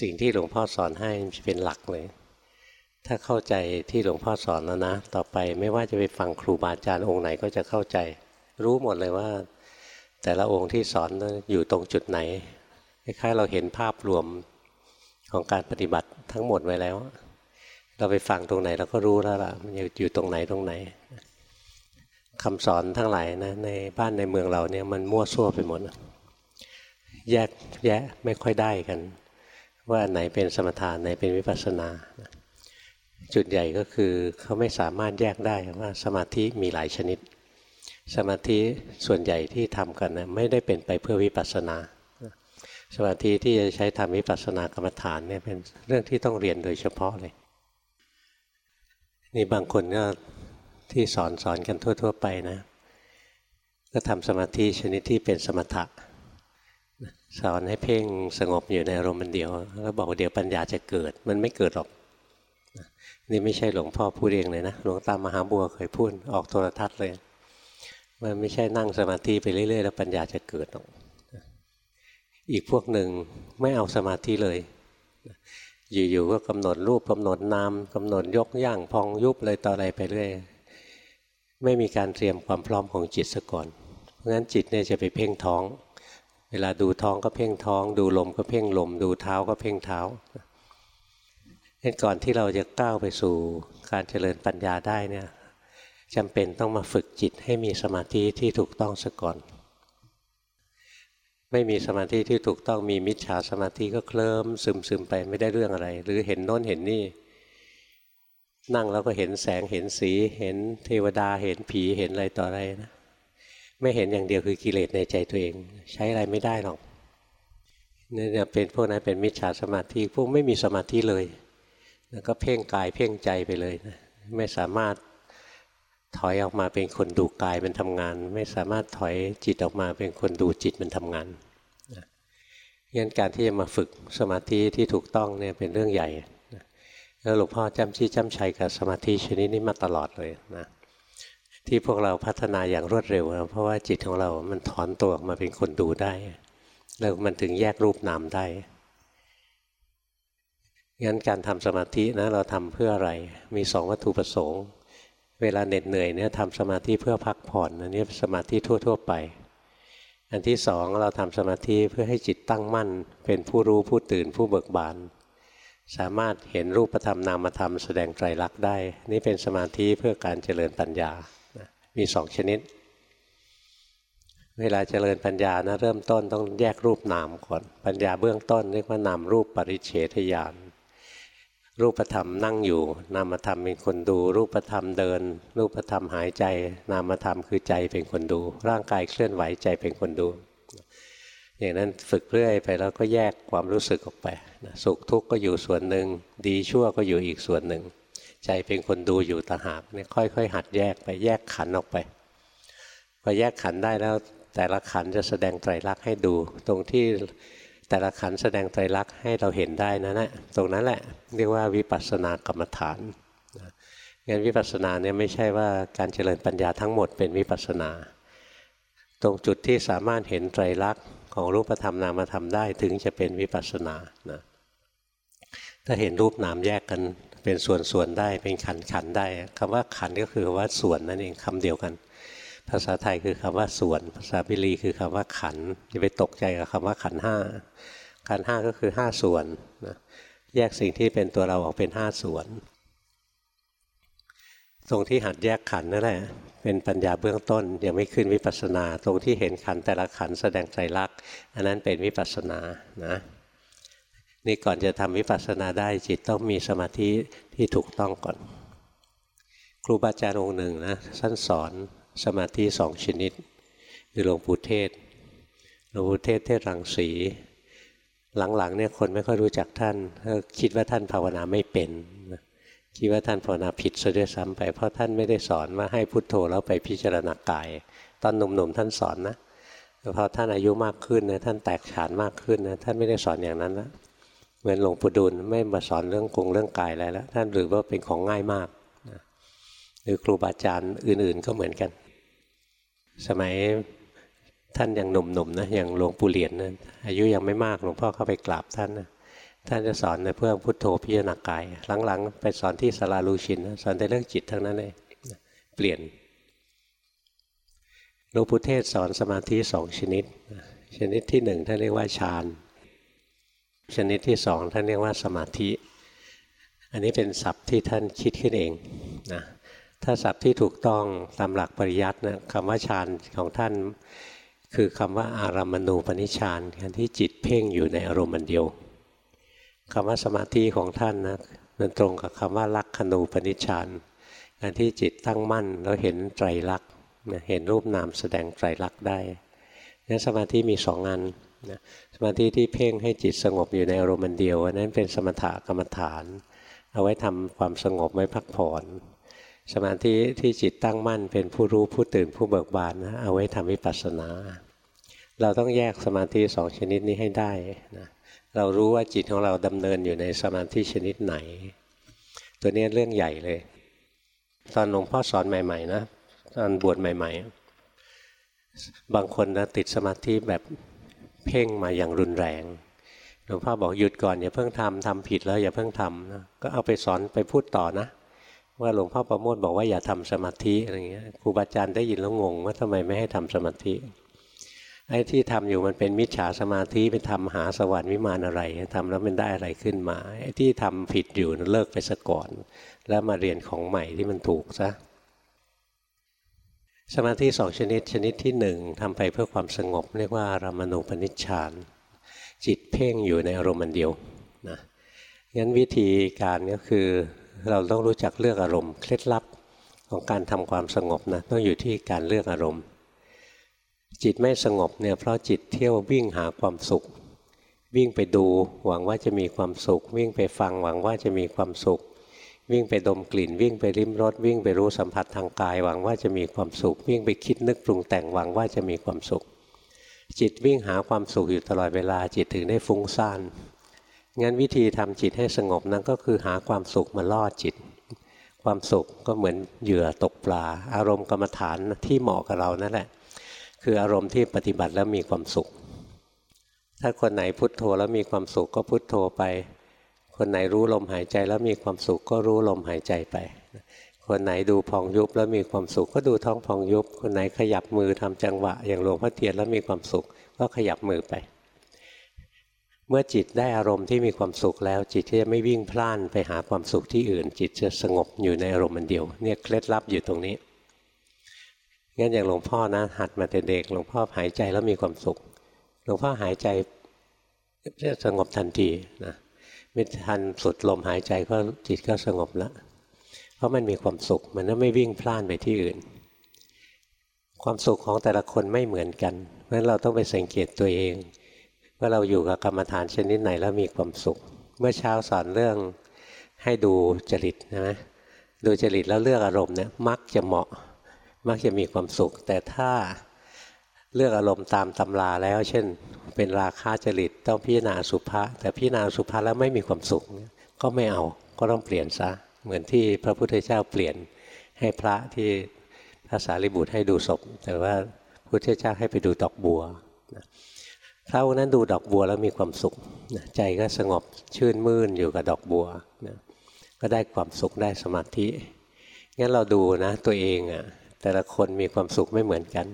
สิ่งที่หลวงพ่อสอนให้เป็นหลักเลย ถ้าเข้าใจที่หลวงพ่อสอนแล้วนะ ต่อไปไม่ว่าจะไปฟังครูบาอาจารย์องค์ไหนก็จะเข้าใจ รู้หมดเลยว่า แต่ละองค์ที่สอนอยู่ตรงจุดไหนคล้ายๆเราเห็นภาพรวมของการปฏิบัติทั้งหมดไว้แล้ว เราไปฟังตรงไหนเราก็รู้แล้วล่ะมันอยู่ตรงไหนตรงไหนคำสอนทั้งหลายนะในบ้านในเมืองเราเนี่ยมันมั่วซั่วไปหมดแยกแยะไม่ค่อยได้กัน ว่าไหนเป็นสมถะไหนเป็นวิปัสสนา จุดใหญ่ก็คือเขาไม่สามารถแยกได้ว่าสมาธิมีหลายชนิด สมาธิส่วนใหญ่ที่ทำกันนะไม่ได้เป็นไปเพื่อวิปัสสนา สมาธิที่จะใช้ทำวิปัสสนากรรมฐานเนี่ยเป็นเรื่องที่ต้องเรียนโดยเฉพาะเลยนี่บางคนก็ที่สอนสอนกันทั่ว ๆ ไปนะ ก็ทำสมาธิชนิดที่เป็นสมถะ สอนให้เพ่งสงบอยู่ในอารมณ์มันเดียว แล้วบอกว่าเดี๋ยวปัญญาจะเกิด มันไม่เกิดหรอก นี่ไม่ใช่หลวงพ่อพูดเองเลยนะ หลวงตามหาบัวเคยพูดออกโทรทัศน์เลย มันไม่ใช่นั่งสมาธิไปเรื่อยๆ แล้วปัญญาจะเกิดหรอก อีกพวกหนึ่งไม่เอาสมาธิเลย อยู่ๆก็กำหนดรูปกำหนดนามกำหนดยกย่างพองยุบเลยต่ออะไรไปเรื่อย ไม่มีการเตรียมความพร้อมของจิตซะก่อน เพราะงั้นจิตเนี่ยจะไปเพ่งท้อง เวลาดูท้องก็เพ่งท้อง ดูลมก็เพ่งลม ดูเท้าก็เพ่งเท้าเก่อนที่เราจะก้าวไปสู่การเจริญปัญญาได้เนี่ยจำเป็นต้องมาฝึกจิตให้มีสมาธิที่ถูกต้องซะก่อน ไม่มีสมาธิที่ถูกต้องมีมิจฉาสมาธิก็เคลิ้มซึมซึมไปไม่ได้เรื่องอะไร หรือเห็นโน้นเห็นนี่ นั่งแล้วก็เห็นแสงเห็นสี เห็นเทวดาเห็นผีเห็นอะไรต่ออะไรนะ ไม่เห็นอย่างเดียวคือกิเลสในใจตัวเอง ใช้อะไรไม่ได้หรอกนี่เป็นพวกนั้นเป็นมิจฉาสมาธิพวกไม่มีสมาธิเลย แล้วก็เพ่งกายเพ่งใจไปเลยนะไม่สามารถถอยออกมาเป็นคนดูกายมันทำงาน ไม่สามารถถอยจิตออกมาเป็นคนดูจิตมันทำงานงั้นการที่จะมาฝึกสมาธิที่ถูกต้องเนี่ยเป็นเรื่องใหญ่แล้วหลวงพ่อจำชี้จำชัยกับสมาธิชนิดนี้มาตลอดเลยนะ ที่พวกเราพัฒนาอย่างรวดเร็ว เพราะว่าจิตของเรา มันถอนตัวออกมาเป็นคนดูได้ แล้วมันถึงแยกรูปนามได้ งั้นการทำสมาธินะเราทำเพื่ออะไร มีสองวัตถุประสงค์ เวลาเหน็ดเหนื่อยเนี่ยทำสมาธิเพื่อพักผ่อนอันนี้สมาธิทั่ว ๆ ไป อันที่สองเราทำสมาธิเพื่อให้จิตตั้งมั่น เป็นผู้รู้ผู้ตื่นผู้เบิกบานสามารถเห็นรูปธรรมนามธรรมแสดงไตรลักษณ์ได้ นี่เป็นสมาธิเพื่อการเจริญปัญญา มีสองชนิด เวลาเจริญปัญญานะเริ่มต้นต้องแยกรูปนามก่อนปัญญาเบื้องต้นเรียกว่านามรูปปริเฉทญาณรูปธรรมนั่งอยู่ นามธรรมเป็นคนดู รูปธรรมเดิน รูปธรรมหายใจ นามธรรมคือใจเป็นคนดู ร่างกายเคลื่อนไหวใจเป็นคนดู อย่างนั้นฝึกเรื่อยไปแล้วก็แยกความรู้สึกออกไปสุขทุกข์ก็อยู่ส่วนหนึ่งดีชั่วก็อยู่อีกส่วนหนึ่ง ใจเป็นคนดูอยู่ต่างหากเนี่ยค่อย ๆ หัดแยกไปแยกขันออกไปพอแยกขันได้แล้วแต่ละขันจะแสดงไตรลักษณ์ให้ดู ตรงที่แต่ละขันแสดงไตรลักษณ์ให้เราเห็นได้นั่นแหละตรงนั้นแหละเรียกว่าวิปัสสนากรรมฐานงั้นวิปัสสนาเนี่ยไม่ใช่ว่าการเจริญปัญญาทั้งหมดเป็นวิปัสสนา ตรงจุดที่สามารถเห็นไตรลักษณ์ของรูปธรรมนามธรรมได้ถึงจะเป็นวิปัสสนานะถ้าเห็นรูปนามแยกกัน เป็นส่วนๆได้เป็นขันขันได้คำว่าขันก็คือคำว่าส่วนนั่นเองคำเดียวกัน ภาษาไทยคือคำว่าส่วน ภาษาบิลีคือคำว่าขันอย่าไปตกใจกับคำว่าขันห้าขันห้าก็คือห้าส่วนนะแยกสิ่งที่เป็นตัวเราออกเป็นห้าส่วน ตรงที่หัดแยกขันนั่นแหละเป็นปัญญาเบื้องต้นยังไม่ขึ้นวิปัสนา ตรงที่เห็นขันแต่ละขันแสดงใจรักอันนั้นเป็นวิปัสนานะ นี่ก่อนจะทำวิปัสสนาได้จิตต้องมีสมาธิที่ถูกต้องก่อน ครูบาอาจารย์องค์หนึ่งนะท่านสอนสมาธิสองชนิด คือหลวงปู่เทศหลวงปู่เทศเทศรังสีหลังๆเนี่ยคนไม่ค่อยรู้จักท่านคิดว่าท่านภาวนาไม่เป็นคิดว่าท่านภาวนาผิดซะด้วยซ้ำไป เพราะท่านไม่ได้สอนว่าให้พุทโธแล้วไปพิจารณากาย ตอนหนุ่มๆท่านสอนนะแต่พอท่านอายุมากขึ้นนะท่านแตกฉานมากขึ้นนะท่านไม่ได้สอนอย่างนั้นแล้ว เหมือนหลวงปู่ดูลไม่มาสอนเรื่องกงเรื่องกายอะไรแล้ว ท่านหรือว่าเป็นของง่ายมากนะหรือครูบาอาจารย์อื่น ๆ ก็เหมือนกัน สมัยท่านยังหนุ่มๆนะอย่างหลวงปู่เหรียญนะอายุยังไม่มากหลวงพ่อเข้าไปกราบท่านนะท่านจะสอนในเพื่อพุทโธพิจารณากาย หลังๆ ไปสอนที่สลาลูชินสอนในเรื่องจิตทั้งนั้นเลยเปลี่ยนหลวงพุทเทศสอนสมาธิสองชนิด ชนิดที่หนึ่งท่านเรียกว่าฌาน ชนิดที่สองท่านเรียกว่าสมาธิ อันนี้เป็นศัพท์ที่ท่านคิดขึ้นเองนะถ้าศัพท์ที่ถูกต้องตามหลักปริยัตินะคำว่าฌานของท่าน คือคำว่าอารามณูปนิชานการที่จิตเพ่งอยู่ในอารมณ์เดียวคำว่าสมาธิของท่านนะมันตรงกับคำว่าลักขณูปนิชานการที่จิตตั้งมั่นแล้วเห็นไตรลักษณ์เห็นรูปนามแสดงไตรลักษณ์ได้นั้นสมาธิมีสองอัน นะสมาธิที่เพ่งให้จิตสงบอยู่ในอารมณ์เดียวอันนั้นเป็นสมถกรรมฐาน เอาไว้ทำความสงบไว้พักผ่อน สมาธิที่จิตตั้งมั่นเป็นผู้รู้ผู้ตื่นผู้เบิกบานนะเอาไว้ทำวิปัสสนา เราต้องแยกสมาธิสองชนิดนี้ให้ได้นะเรารู้ว่าจิตของเราดำเนินอยู่ในสมาธิชนิดไหน ตัวนี้เรื่องใหญ่เลย ตอนหลวงพ่อสอนใหม่ ๆ นะ ตอนบวชใหม่ ๆ บางคนนะติดสมาธิแบบ เพ่งมาอย่างรุนแรงหลวงพ่อบอกหยุดก่อนอย่าเพิ่งทำทำผิดแล้วอย่าเพิ่งทำนะก็เอาไปสอนไปพูดต่อนะ ว่าหลวงพ่อประโมทบอกว่าอย่าทำสมาธิอะไรเงี้ยครูบาอาจารย์ได้ยินแล้วงงว่าทำไมไม่ให้ทำสมาธิไอ้ที่ทำอยู่มันเป็นมิจฉาสมาธิไปทำหาสวรรค์วิมานอะไรทำแล้วมันได้อะไรขึ้นมาไอ้ที่ทำผิดอยู่นั้นเลิกไปซะก่อน แล้วมาเรียนของใหม่ที่มันถูกซะ สมาธิสองชนิดชนิดที่หนึ่งทำไปเพื่อความสงบ เรียกว่ารามณูปนิชฌานจิตเพ่งอยู่ในอารมณ์เดียวนะงั้นวิธีการก็คือเราต้องรู้จักเลือกอารมณ์เคล็ดลับของการทำความสงบนะต้องอยู่ที่การเลือกอารมณ์ จิตไม่สงบเนี่ยเพราะจิตเที่ยววิ่งหาความสุข วิ่งไปดูหวังว่าจะมีความสุข วิ่งไปฟังหวังว่าจะมีความสุข วิ่งไปดมกลิ่น วิ่งไปริมรสวิ่งไปรู้สัมผัสทางกายหวังว่าจะมีความสุข วิ่งไปคิดนึกปรุงแต่งหวังว่าจะมีความสุข จิตวิ่งหาความสุขอยู่ตลอดเวลาจิตถึงได้ฟุ้งซ่านงั้นวิธีทำจิตให้สงบนั้นก็คือหาความสุขมาล่อจิต ความสุขก็เหมือนเหยื่อตกปลา อารมณ์กรรมฐานที่เหมาะกับเรานั่นแหละ คืออารมณ์ที่ปฏิบัติแล้วมีความสุข ถ้าคนไหนพุโทโธแล้วมีความสุขก็พุโทโธไป คนไหนรู้ลมหายใจแล้วมีความสุขก็รู้ลมหายใจไป คนไหนดูพองยุบแล้วมีความสุขก็ดูท้องพองยุบ คนไหนขยับมือทำจังหวะ อย่างหลวงพ่อเทียนแล้วมีความสุขก็ขยับมือไป เมื่อจิตได้อารมณ์ที่มีความสุขแล้วจิตจะไม่วิ่งพล่านไปหาความสุขที่อื่น จิตจะสงบอยู่ในอารมณ์มันเดียวเนี่ยเคล็ดลับอยู่ตรงนี้งั้นอย่างหลวงพ่อนะ หัดมาแต่เด็กหลวงพ่อหายใจแล้วมีความสุข หลวงพ่อหายใจจะสงบทันทีนะ ไม่ทันสุดลมหายใจก็จิตก็สงบแล้วเพราะมันมีความสุขมันไม่วิ่งพล่านไปที่อื่น ความสุขของแต่ละคนไม่เหมือนกัน เพราะฉะนั้นเราต้องไปสังเกตตัวเอง ว่าเราอยู่กับกรรมฐานชนิดไหนแล้วมีความสุข เมื่อเช้าสอนเรื่องให้ดูจริตนะดูจริตแล้วเลือกอารมณ์เนี่ยมักจะเหมาะ มักจะมีความสุข แต่ถ้า เลือกอารมณ์ตามตำราแล้ว เช่น เป็นราคาจริตต้องพิจารณาสุภาแต่พิจารณาสุภาแล้วไม่มีความสุขก็ไม่เอาก็ต้องเปลี่ยนซะเหมือนที่พระพุทธเจ้าเปลี่ยนให้พระที่พระสารีบุตรให้ดูศพ แต่ว่าพุทธเจ้าให้ไปดูดอกบัวพระนั้นดูดอกบัวแล้วมีความสุขใจก็สงบชื่นมื่นอยู่กับดอกบัวก็ได้ความสุขได้สมาธิงั้นเราดูนะตัวเองอะแต่ละคนมีความสุขไม่เหมือนกัน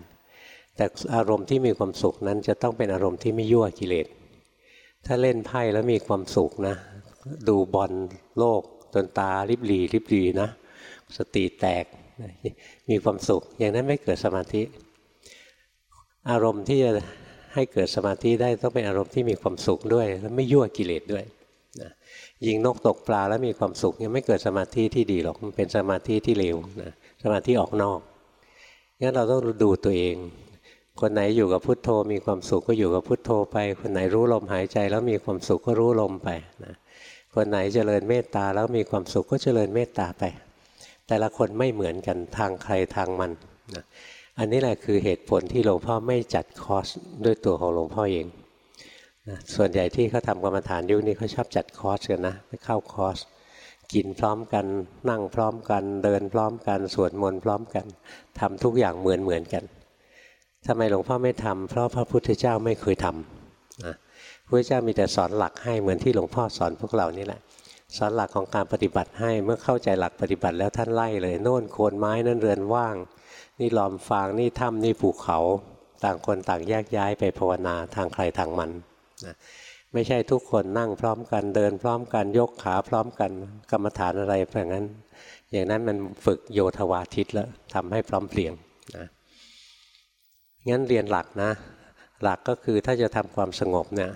แต่อารมณ์ที่มีความสุขนั้นจะต้องเป็นอารมณ์ที่ไม่ยั่วกิเลส ถ้าเล่นไพ่แล้วมีความสุขนะ ดูบอลโลกจนตาริบหลีริบหลีนะ สติแตกมีความสุข อย่างนั้นไม่เกิดสมาธิ อารมณ์ที่จะให้เกิดสมาธิได้ต้องเป็นอารมณ์ที่มีความสุขด้วย และไม่ยั่วกิเลสด้วยนะยิงนกตกปลาแล้วมีความสุขยังไม่เกิดสมาธิที่ดีหรอกมันเป็นสมาธิที่เลวนะสมาธิออกนอกงั้นเราต้องดูตัวเอง คนไหนอยู่กับพุทโธมีความสุขก็อยู่กับพุทโธไป คนไหนรู้ลมหายใจแล้วมีความสุขก็รู้ลมไปนะคนไหนเจริญเมตตาแล้วมีความสุขก็เจริญเมตตาไป แต่ละคนไม่เหมือนกันทางใครทางมันนะอันนี้แหละคือเหตุผลที่หลวงพ่อไม่จัดคอร์สด้วยตัวของหลวงพ่อเองนะส่วนใหญ่ที่เขาทำกรรมฐานยุคนี้เขาชอบจัดคอร์สกันนะไปเข้าคอร์สกินพร้อมกัน นั่งพร้อมกัน เดินพร้อมกันสวดมนต์พร้อมกันทำทุกอย่างเหมือนเหมือนกัน ทำไมหลวงพ่อไม่ทำเพราะพระพุทธเจ้าไม่เคยทำนะพระเจ้ามีแต่สอนหลักให้เหมือนที่หลวงพ่อสอนพวกเรานี่แหละสอนหลักของการปฏิบัติให้เมื่อเข้าใจหลักปฏิบัติแล้วท่านไล่เลย โน่นโคนไม้นั่นเรือนว่าง นี่ลอมฟางนี่ถ้ำนี่ภูเขา ต่างคนต่างแยกย้ายไปภาวนาทางใครทางมันนะไม่ใช่ทุกคนนั่งพร้อมกันเดินพร้อมกันยกขาพร้อมกันกรรมฐานอะไรแบบนั้น อย่างนั้นมันฝึกโยธวาทิตแล้วทำให้พร้อมเพลียงนะ งั้นเรียนหลักนะ หลักก็คือถ้าจะทำความสงบเนี่ย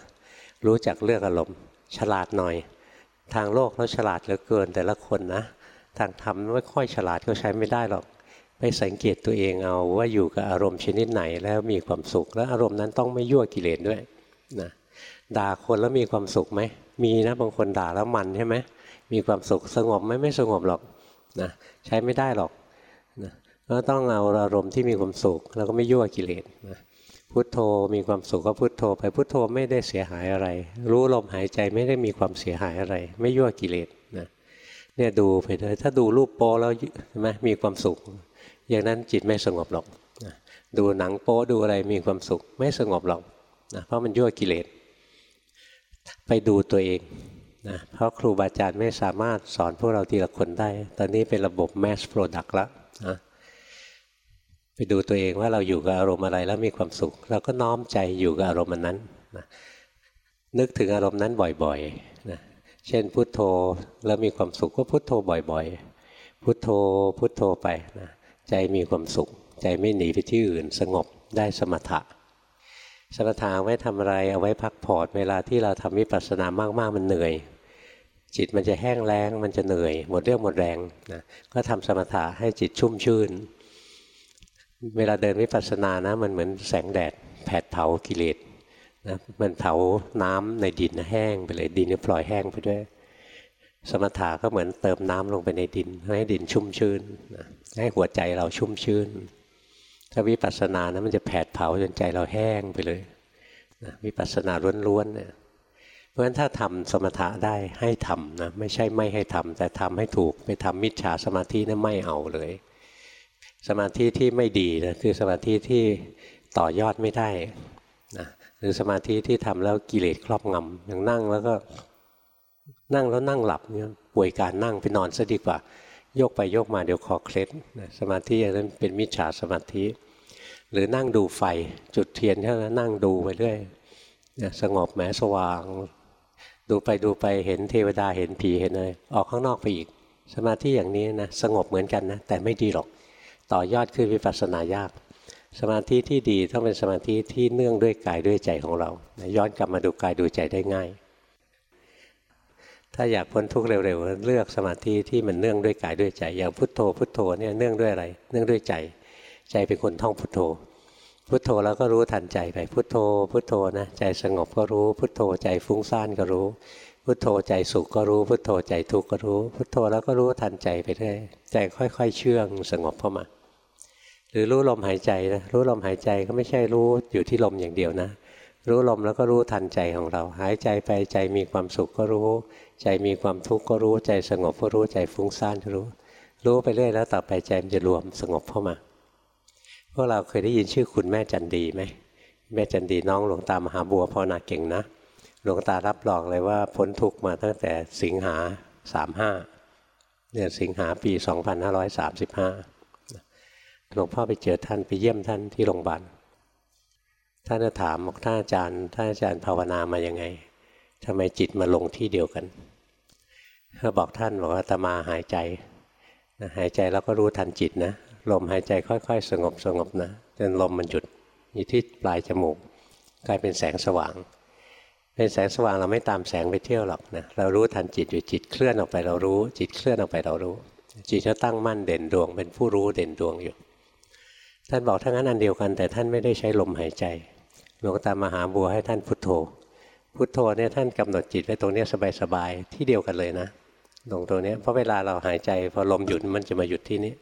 รู้จักเลือกอารมณ์ ฉลาดหน่อย ทางโลกเขาฉลาดเหลือเกินแต่ละคนนะทางธรรมไม่ค่อยฉลาดก็ใช้ไม่ได้หรอกไปสังเกตตัวเองเอาว่าอยู่กับอารมณ์ชนิดไหนแล้วมีความสุข แล้วอารมณ์นั้นต้องไม่ยั่วกิเลสด้วยนะด่าคนแล้วมีความสุขไหมมีนะบางคนด่าแล้วมันใช่ไหมมีความสุขสงบไหมไม่สงบหรอกนะใช้ไม่ได้หรอก ก็ต้องเอาอารมณ์ที่มีความสุขแล้วก็ไม่ยั่วกิเลสนะพุทโธมีความสุขก็พุทโธ ไปพุทโธไม่ได้เสียหายอะไร รู้ลมหายใจไม่ได้มีความเสียหายอะไร ไม่ยั่วกิเลสนะเนี่ยดูไปเลยถ้าดูรูปโป้แล้วใช่ไหมมีความสุข อย่างนั้นจิตไม่สงบหรอกนะดูหนังโป้ดูอะไรมีความสุขไม่สงบหรอกนะเพราะมันยั่วกิเลสไปดูตัวเองนะเพราะครูบาอาจารย์ไม่สามารถสอนพวกเราทีละคนได้ ตอนนี้เป็นระบบ mass product แล้วนะ ดูตัวเองว่าเราอยู่กับอารมณ์อะไรแล้วมีความสุข เราก็น้อมใจอยู่กับอารมณ์นั้นนะนึกถึงอารมณ์นั้นบ่อยๆนะเช่นพุโทโธแล้วมีความสุขก็พุโทโธบ่อยๆ พุโทโธพุโทโธไปนะใจมีความสุข ใจไม่หนีไปที่อื่น สงบได้สมถะ สมถะไว้ทำอะไรเอาไว้พักผ่อนเวลาที่เราทำวิปัสสนามากๆมันเหนื่อย จิตมันจะแห้งแล้งมันจะเหนื่อย หมดเรื่องหมดแรงนะก็ทำสมถะให้จิตชุ่มชื่น เวลาเดินวิปัสสนานะ มันเหมือนแสงแดดแผดเผากิเลสนะมันเผาน้ำในดินแห้งไปเลยดินก็ปล่อยแห้งไปด้วย สมถะก็เหมือนเติมน้ำลงไปในดิน ให้ดินชุ่มชื้นนะให้หัวใจเราชุ่มชื้น ถ้าวิปัสสนานะมันจะแผดเผาจนใจเราแห้งไปเลยนะวิปัสสนาล้วนๆเนี่ยเพราะฉะนั้นถ้าทำสมถะได้ให้ทำนะไม่ใช่ไม่ให้ทำแต่ทำให้ถูกไปทำมิจฉาสมาธินะั้นไม่เอาเลย สมาธิที่ไม่ดีนะคือสมาธิที่ต่อยอดไม่ได้นะหรือสมาธิที่ทำแล้วกิเลสครอบงำอย่างนั่งแล้วก็นั่งแล้วนั่งหลับเนี่ยป่วยการนั่งไปนอนซะดีกว่า โยกไปโยกมาเดี๋ยวคอเคล็ดสมาธิอย่างนั้นเป็นมิจฉาสมาธิ หรือนั่งดูไฟจุดเทียนแค่นั้นนั่งดูไปเรื่อยสงบแม้สว่าง ดูไปดูไปเห็นเทวดาเห็นผีเห็นอะไรออกข้างนอกไปอีก สมาธิอย่างนี้นะสงบเหมือนกันนะแต่ไม่ดีหรอก ต่อยอดขึ้นวิปัสสนายาก สมาธิที่ดีต้องเป็นสมาธิที่เนื่องด้วยกายด้วยใจของเรา ย้อนกลับมาดูกายดูใจได้ง่าย ถ้าอยากพ้นทุกข์เร็วๆเลือกสมาธิที่มันเนื่องด้วยกายด้วยใจ อย่างพุทโธพุทโธเนี่ยเนื่องด้วยอะไร เนื่องด้วยใจ ใจเป็นคนท่องพุทโธ พุทโธแล้วก็รู้ทันใจไปพุทโธ พุทโธนะใจสงบก็รู้พุทโธใจฟุ้งซ่านก็รู้พุทโธใจสุขก็รู้พุทโธใจทุกข์ก็รู้ พุทโธแล้วก็รู้ทันใจไปเรื่อยใจค่อย ๆ เชื่องสงบเข้ามา หรือรู้ลมหายใจนะรู้ลมหายใจก็ไม่ใช่รู้อยู่ที่ลมอย่างเดียวนะ รู้ลมแล้วก็รู้ทันใจของเรา หายใจไปใจมีความสุขก็รู้ ใจมีความทุกข์ก็รู้ใจสงบก็รู้ใจฟุ้งซ่านก็รู้ รู้ไปเรื่อยแล้วต่อไปใจมันจะรวมสงบเข้ามาพวกเราเคยได้ยินชื่อคุณแม่จันดีไหมแม่จันดีน้องหลวงตามหาบัวภาวนาเก่งนะหลวงตารับรองเลยว่าพ้นทุกมาตั้งแต่สิงหาสามห้าเนี่ยสิงหาปีสองพันห้าร้อยสามสิบห้า หลวงพ่อไปเจอท่านไปเยี่ยมท่านที่โรงพยาบาลท่านก็ถามบอกท่านอาจารย์ท่านอาจารย์ภาวนามายังไงทำไมจิตมาลงที่เดียวกันก็บอกท่านบอกว่าตมาหายใจหายใจแล้วก็รู้ทันจิตนะลมหายใจค่อย ๆ สงบสงบนะจนลมมันหยุดอยู่ที่ปลายจมูก กลายเป็นแสงสว่าง เป็นแสงสว่างเราไม่ตามแสงไปเที่ยวหรอกนะเรารู้ทันจิตอยู่จิตเคลื่อนออกไปเรารู้ จิตเคลื่อนออกไปเรารู้ จิตจะตั้งมั่นเด่นดวง เป็นผู้รู้เด่นดวงอยู่ ท่านบอกทั้งนั้นอันเดียวกัน แต่ท่านไม่ได้ใช้ลมหายใจ หลวงตามหาบัวให้ท่านพุทโธ พุทโธเนี่ยท่านกำหนดจิตไว้ตรงนี้สบายๆที่เดียวกันเลยนะตรงตรงนี้เพราะเวลาเราหายใจพอลมหยุดมันจะมาหยุดที่นี้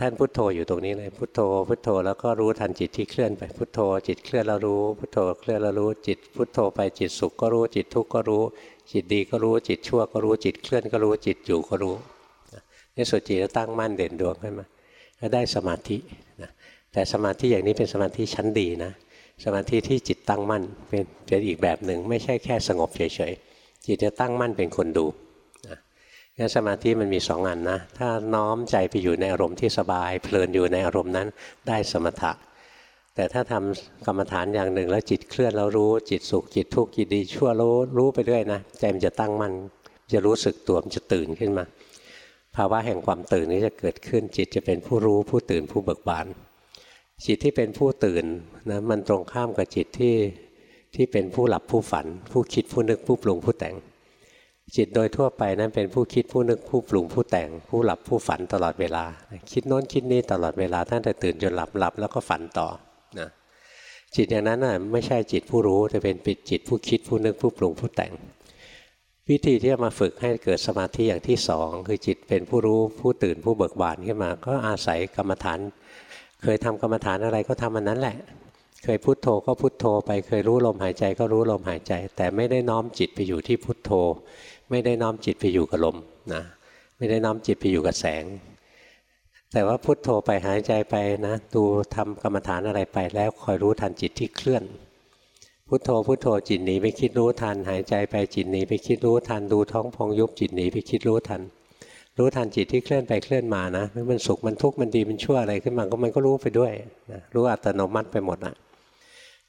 ท่านพุทโธอยู่ตรงนี้เลยพุทโธ พุทโธแล้วก็รู้ทันจิตที่เคลื่อนไปพุทโธ จิตเคลื่อนแล้วรู้ พุทโธเคลื่อนแล้วรู้จิต พุทโธไปจิตสุขก็รู้จิตทุกข์ก็รู้ จิตดีก็รู้จิตชั่วก็รู้จิตเคลื่อนก็รู้จิตอยู่ก็รู้นี่สุดจิตตั้งมั่นเด่นดวงขึ้นมา ก็ได้สมาธินะแต่สมาธิอย่างนี้เป็นสมาธิชั้นดีนะสมาธิที่จิตตั้งมั่นเป็นเป็นอีกแบบหนึ่งไม่ใช่แค่สงบเฉยๆจิตจะตั้งมั่นเป็นคนดูงั้นสมาธิมันมีสองอันนะถ้าน้อมใจไปอยู่ในอารมณ์ที่สบาย เพลินอยู่ในอารมณ์นั้นได้สมถะ แต่ถ้าทำกรรมฐานอย่างหนึ่งแล้วจิตเคลื่อนแล้วรู้จิตสุขจิตทุกข์จิตดีชั่วรู้รู้ไปเรื่อยนะใจมันจะตั้งมั่นจะรู้สึกตัวมันจะตื่นขึ้นมา ภาวะแห่งความตื่นนี้จะเกิดขึ้น จิตจะเป็นผู้รู้ผู้ตื่นผู้เบิกบานจิตที่เป็นผู้ตื่นนะมันตรงข้ามกับจิตที่ที่เป็นผู้หลับผู้ฝัน ผู้คิดผู้นึกผู้ปรุงผู้แต่ง จิตโดยทั่วไปนั้นเป็นผู้คิดผู้นึกผู้ปรุงผู้แต่ง ผู้หลับผู้ฝันตลอดเวลา คิดโน้นคิดนี้ตลอดเวลาท่านแต่ตื่นจนหลับหลับแล้วก็ฝันต่อนะจิตอย่างนั้นน่ะไม่ใช่จิตผู้รู้แต่เป็นปิดจิตผู้คิดผู้นึกผู้ปรุงผู้แต่ง วิธีที่จะมาฝึกให้เกิดสมาธิอย่างที่สองคือจิตเป็นผู้รู้ผู้ตื่นผู้เบิกบานขึ้นมา ก็อาศัยกรรมฐาน เคยทำกรรมฐานอะไรก็ทำอันนั้นแหละ เคยพุโทโธก็พุโทโธไปเคยรู้ลมหายใจก็รู้ลมหายใจ แต่ไม่ได้น้อมจิตไปอยู่ที่พุโทโธ ไม่ได้น้อมจิตไปอยู่กับลมนะไม่ได้น้อมจิตไปอยู่กับแสง แต่ว่าพุทโธไปหายใจไปนะดูทำกรรมฐานอะไรไปแล้วคอยรู้ทันจิตที่เคลื่อน พุทโธพุทโธจิตหนีไปคิดรู้ทัน หายใจไปจิตหนีไปคิดรู้ทันดูท้องพองยุบจิตหนีไปคิดรู้ทัน รู้ทันจิตที่เคลื่อนไปเคลื่อนมานะมันสุขมันทุกข์มันดีมันชั่วอะไรขึ้นมาก็มันก็รู้ไปด้วยนะรู้อัตโนมัติไปหมดอะ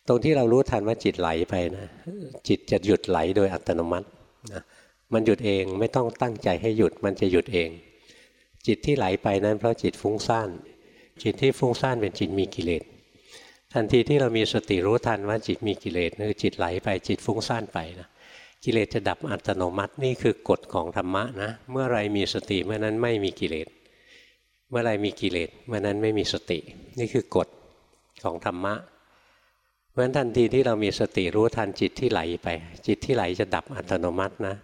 ตรงที่เรารู้ทันว่าจิตไหลไปนะจิตจะหยุดไหลโดยอัตโนมัตินะมันหยุดเองไม่ต้องตั้งใจให้หยุดมันจะหยุดเอง จิตที่ไหลไปนั้นเพราะจิตฟุ้งซ่านจิตที่ฟุ้งซ่านเป็นจิตมีกิเลส ทันทีที่เรามีสติรู้ทันว่าจิตมีกิเลสคือจิตไหลไปจิตฟุ้งซ่านไปนะกิเลสจะดับอัตโนมัตินี่คือกฎของธรรมะนะ เมื่อไรมีสติเมื่อนั้นไม่มีกิเลส เมื่อไรมีกิเลสเมื่อนั้นไม่มีสติ นี่คือกฎของธรรมะเพราะฉะนั้นทันทีที่เรามีสติรู้ทันจิตที่ไหลไป จิตที่ไหลจะดับอัตโนมัตินะ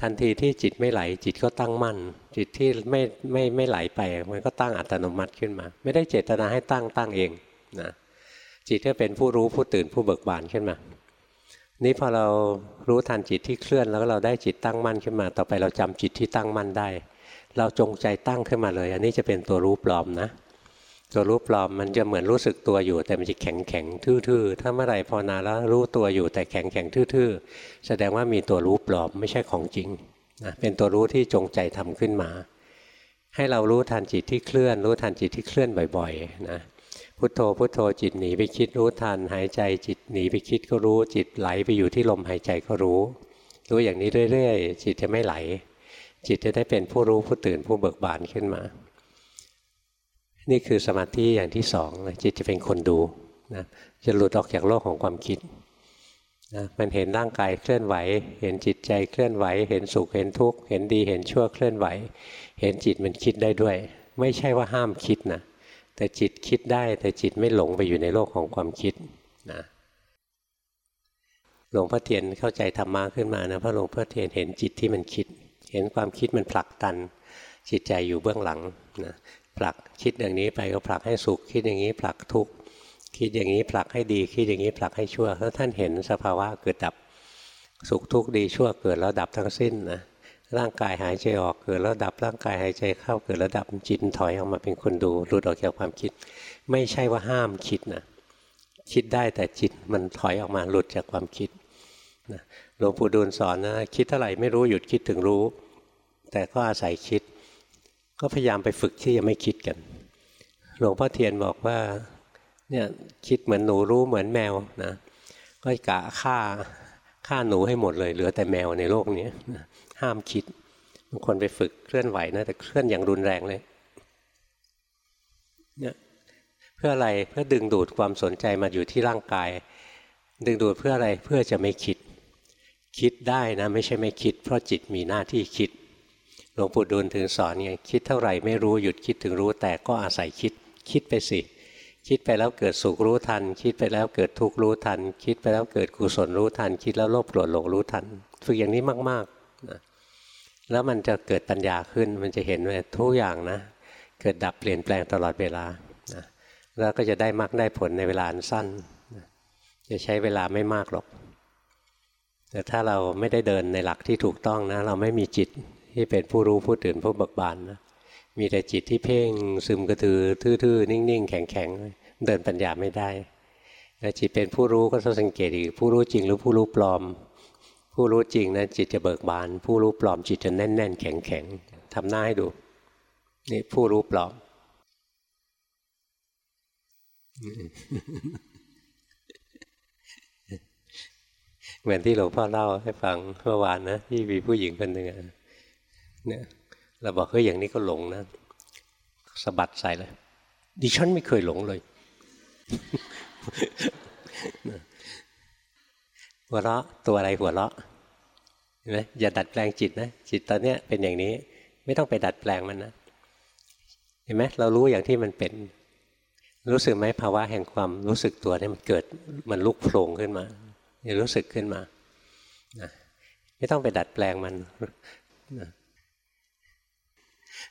ทันทีที่จิตไม่ไหล จิตก็ตั้งมั่น จิตที่ไม่ไม่ไม่ไหลไป มันก็ตั้งอัตโนมัติขึ้นมา ไม่ได้เจตนาให้ตั้งตั้งเองนะ จิตก็เป็นผู้รู้ผู้ตื่นผู้เบิกบานขึ้นมา นี่พอเรารู้ทันจิตที่เคลื่อนแล้วเราได้จิตตั้งมั่นขึ้นมา ต่อไปเราจำจิตที่ตั้งมั่นได้ เราจงใจตั้งขึ้นมาเลย อันนี้จะเป็นตัวรู้ปลอมนะ ตัวรู้ปลอมมันจะเหมือนรู้สึกตัวอยู่ แต่มันจะแข็งแข็งทื่อๆถ้าเมื่อไหร่พอนาแล้วรู้ตัวอยู่แต่แข็งแข็งทื่อๆแสดงว่ามีตัวรู้ปลอมไม่ใช่ของจริงนะเป็นตัวรู้ที่จงใจทำขึ้นมา ให้เรารู้ทันจิตที่เคลื่อน รู้ทันจิตที่เคลื่อนบ่อยๆนะ พุทโธพุทโธจิตหนีไปคิดรู้ทัน หายใจจิตหนีไปคิดก็รู้จิตไหลไปอยู่ที่ลมหายใจก็รู้ รู้อย่างนี้เรื่อยๆ จิตจะไม่ไหล จิตจะได้เป็นผู้รู้ผู้ตื่นผู้เบิกบานขึ้นมา นี่คือสมาธิอย่างที่สองจิตจะเป็นคนดูนะจะหลุดออกจากโลกของความคิดนะมันเห็นร่างกายเคลื่อนไหว เห็นจิตใจเคลื่อนไหว เห็นสุขเห็นทุกข์เห็นดีเห็นชั่วเคลื่อนไหว เห็นจิตมันคิดได้ด้วย ไม่ใช่ว่าห้ามคิดนะ แต่จิตคิดได้แต่จิตไม่หลงไปอยู่ในโลกของความคิดนะหลวงพ่อเทียนเข้าใจธรรมะขึ้นมานะเพราะหลวงพ่อเทียนเห็นจิตที่มันคิด เห็นความคิดมันผลักดัน จิตใจอยู่เบื้องหลังนะผลักคิดอย่างนี้ไปก็ผลักให้สุข คิดอย่างนี้ผลักทุกข์คิดอย่างนี้ผลักให้ดี คิดอย่างนี้ผลักให้ชั่วแล้วท่านเห็นสภาวะเกิดดับ สุขทุกข์ดีชั่วเกิดแล้วดับทั้งสิ้นนะ ร่างกายหายใจออกเกิดแล้วดับร่างกายหายใจเข้าเกิดแล้วดับจิตถอยออกมาเป็นคนดูหลุดออกจากความคิด ไม่ใช่ว่าห้ามคิดนะคิดได้แต่จิตมันถอยออกมาหลุดจากความคิดนะหลวงปู่ดูลสอนนะคิดเท่าไหร่ไม่รู้หยุดคิดถึงรู้ แต่ก็อาศัยคิด ก็พยายามไปฝึกที่จะไม่คิดกัน หลวงพ่อเทียนบอกว่าเนี่ยคิดเหมือนหนูรู้เหมือนแมวนะก็กะฆ่าฆ่าหนูให้หมดเลยเหลือแต่แมวในโลกนี้ ห้ามคิดบางคนไปฝึกเคลื่อนไหวนะแต่เคลื่อนอย่างรุนแรงเลยเนี่ยเพื่ออะไรเพื่อดึงดูดความสนใจมาอยู่ที่ร่างกาย ดึงดูดเพื่ออะไรเพื่อจะไม่คิด คิดได้นะ ไม่ใช่ไม่คิด เพราะจิตมีหน้าที่คิดหลวงปู่ดูลถึงสอนไงคิดเท่าไหร่ไม่รู้หยุดคิดถึงรู้แต่ก็อาศัยคิด คิดไปสิคิดไปแล้วเกิดสุขรู้ทัน คิดไปแล้วเกิดทุกข์รู้ทัน คิดไปแล้วเกิดกุศลรู้ทัน คิดแล้วโลภโกรธหลงรู้ทัน ฝึกอย่างนี้มากๆ แล้วมันจะเกิดปัญญาขึ้นมันจะเห็นว่าทุกอย่างนะ เกิดดับเปลี่ยนแปลงตลอดเวลานะแล้วก็จะได้มากได้ผลในเวลาสั้นนะจะใช้เวลาไม่มากหรอก แต่ถ้าเราไม่ได้เดินในหลักที่ถูกต้องนะ เราไม่มีจิตที่เป็นผู้รู้ผู้ตื่นผู้เบิกบานนะมีแต่จิตที่เพ่งซึมกระตือทื่อๆ นิ่งๆ แข็งๆ เดินปัญญาไม่ได้จิตเป็นผู้รู้ก็ต้องสังเกตอีกผู้รู้จริงหรือผู้รู้ปลอม ผู้รู้จริงนะจิตจะเบิกบาน ผู้รู้ปลอมจิตจะแน่นแน่นแข็งแข็งทำหน้าให้ดู นี่ผู้รู้ปลอม เหมือนที่หลวงพ่อเล่าให้ฟังเมื่อวานนะที่มีผู้หญิงคนหนึ่งเนี่ยเราบอกเฮ้ยอย่างนี้ก็หลงนะสะบัดใส่เลยดิฉันไม่เคยหลงเลย หัวเราะตัวอะไรหัวเราะเห็นไหมอย่าดัดแปลงจิตนะจิตตอนเนี้ยเป็นอย่างนี้ไม่ต้องไปดัดแปลงมันนะเห็นไหมเรารู้อย่างที่มันเป็น รู้สึกไหมภาวะแห่งความรู้สึกตัวเนี่ยมันเกิดมันลุกโผล่ขึ้นมาจะรู้สึกขึ้นมาไม่ต้องไปดัดแปลงมัน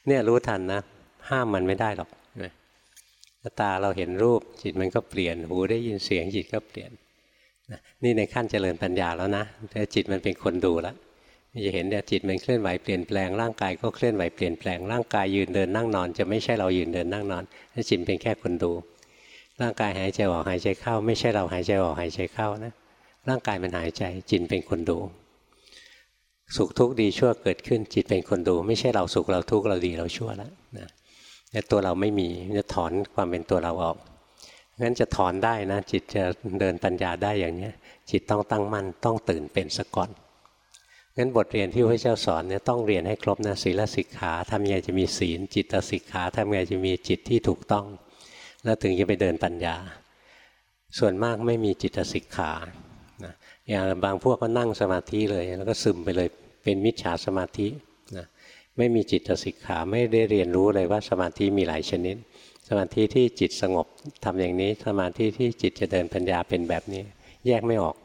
เนี่ยรู้ทันนะห้ามมันไม่ได้หรอกตาเราเห็นรูปจิตมันก็เปลี่ยนหูได้ยินเสียงจิตก็เปลี่ยน นี่ในขั้นเจริญปัญญาแล้วนะแต่จิตมันเป็นคนดูแล้วจะเห็นเนี่ยจิตมันเคลื่อนไหวเปลี่ยนแปลงร่างกายก็เคลื่อนไหวเปลี่ยนแปลงร่างกายยืนเดินนั่งนอน จะไม่ใช่เรายืนเดินนั่งนอนจิตเป็นแค่คนดู ร่างกายหายใจออกหายใจเข้า ไม่ใช่เราหายใจออกหายใจเข้านะร่างกายมันหายใจ จิตเป็นคนดู สุขทุกข์ดีชั่วเกิดขึ้นจิตเป็นคนดู ไม่ใช่เราสุขเราทุกข์เราดีเราชั่วแล้วนะแต่ตัวเราไม่มีจะถอนความเป็นตัวเราออก งั้นจะถอนได้นะ จิตจะเดินปัญญาได้อย่างนี้จิตต้องตั้งมั่นต้องตื่นเป็นสก่อนงั้นบทเรียนที่พระเจ้าสอนเนี่ยต้องเรียนให้ครบนะศีลสิกขาทำยังไงจะมีศีล จิตสิกขาทำยังไงจะมีจิตที่ถูกต้อง แล้วถึงจะไปเดินปัญญา ส่วนมากไม่มีจิตสิกขานะอย่างบางพวกก็นั่งสมาธิเลย แล้วก็ซึมไปเลยเป็นมิจฉาสมาธินะไม่มีจิตสิกขาไม่ได้เรียนรู้เลยว่าสมาธิมีหลายชนิด สมาธิที่จิตสงบทำอย่างนี้ สมาธิที่จิตจะเดินปัญญาเป็นแบบนี้ แยกไม่ออก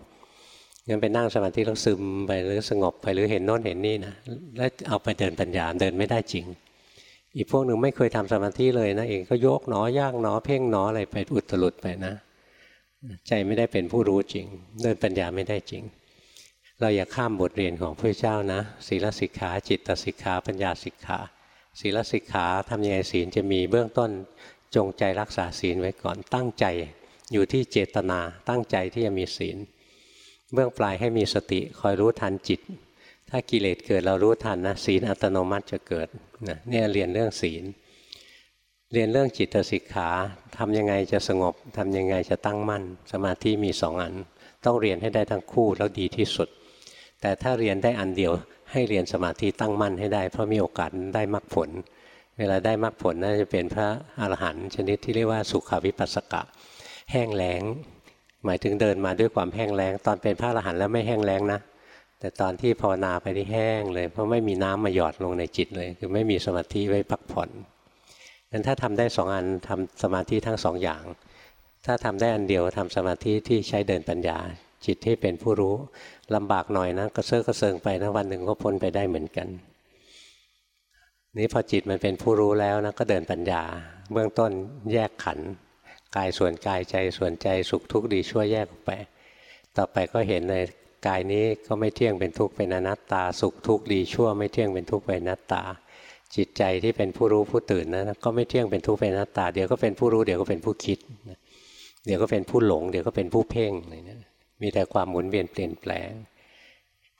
งั้นไปนั่งสมาธิแล้วซึมไปหรือสงบไปหรือเห็นโน้นเห็นนี่นะแล้วเอาไปเดินปัญญาเดินไม่ได้จริง อีกพวกหนึ่งไม่เคยทำสมาธิเลยนะเองก็ยกหนอย่างหนอเพ่งหนออะไรไปอุตรุดไปนะ ใจไม่ได้เป็นผู้รู้จริง เดินปัญญาไม่ได้จริง เราอย่าข้ามบทเรียนของพระเจ้านะศีลสิกขาจิตสิกขาปัญญาสิกขาศีลสิกขาทำยังไงศีลจะมีเบื้องต้น จงใจรักษาศีลไว้ก่อนตั้งใจอยู่ที่เจตนาตั้งใจที่จะมีศีล เบื้องปลายให้มีสติคอยรู้ทันจิต ถ้ากิเลสเกิดเรารู้ทันนะศีลอัตโนมัติจะเกิดนะเนี่ยเรียนเรื่องศีล เรียนเรื่องจิตสิกขาทำยังไงจะสงบทำยังไงจะตั้งมั่น สมาธิมีสองอัน ต้องเรียนให้ได้ทั้งคู่แล้วดีที่สุด แต่ถ้าเรียนได้อันเดียวให้เรียนสมาธิตั้งมั่นให้ได้เพราะมีโอกาสได้มรรคผล เวลาได้มรรคผลน่าจะเป็นพระอรหันต์ชนิดที่เรียกว่าสุขวิปัสสกะ แห้งแล้ง หมายถึงเดินมาด้วยความแห้งแล้ง ตอนเป็นพระอรหันต์แล้วไม่แห้งแล้งนะ แต่ตอนที่ภาวนาไปที่แห้งเลย เพราะไม่มีน้ำมาหยอดลงในจิตเลย คือไม่มีสมาธิไว้พักผ่อนงั้นถ้าทำได้สองอันทำสมาธิทั้งสองอย่าง ถ้าทำได้อันเดียวทำสมาธิที่ใช้เดินปัญญา จิตที่เป็นผู้รู้ลำบากหน่อยนะกระเซาะกระเซิงไปนะวันหนึ่งก็พ้นไปได้เหมือนกัน นี้พอจิตมันเป็นผู้รู้แล้วนะก็เดินปัญญา เบื้องต้นแยกขันกายส่วนกายใจส่วนใจสุขทุกข์ดีชั่วแยกออกไป ต่อไปก็เห็นในกายนี้ก็ไม่เที่ยงเป็นทุกข์เป็นอนัตตา สุขทุกข์ดีชั่วไม่เที่ยงเป็นทุกข์เป็นอนัตตา จิตใจที่เป็นผู้รู้ผู้ตื่นนะก็ไม่เที่ยงเป็นทุกข์เป็นหน้าตา เดี๋ยวก็เป็นผู้รู้เดี๋ยวก็เป็นผู้คิด เดี๋ยวก็เป็นผู้หลง เดี๋ยวก็เป็นผู้เพ่งอะไรเียมีแต่ความหมุนเวียนเปลี่ยนแปลง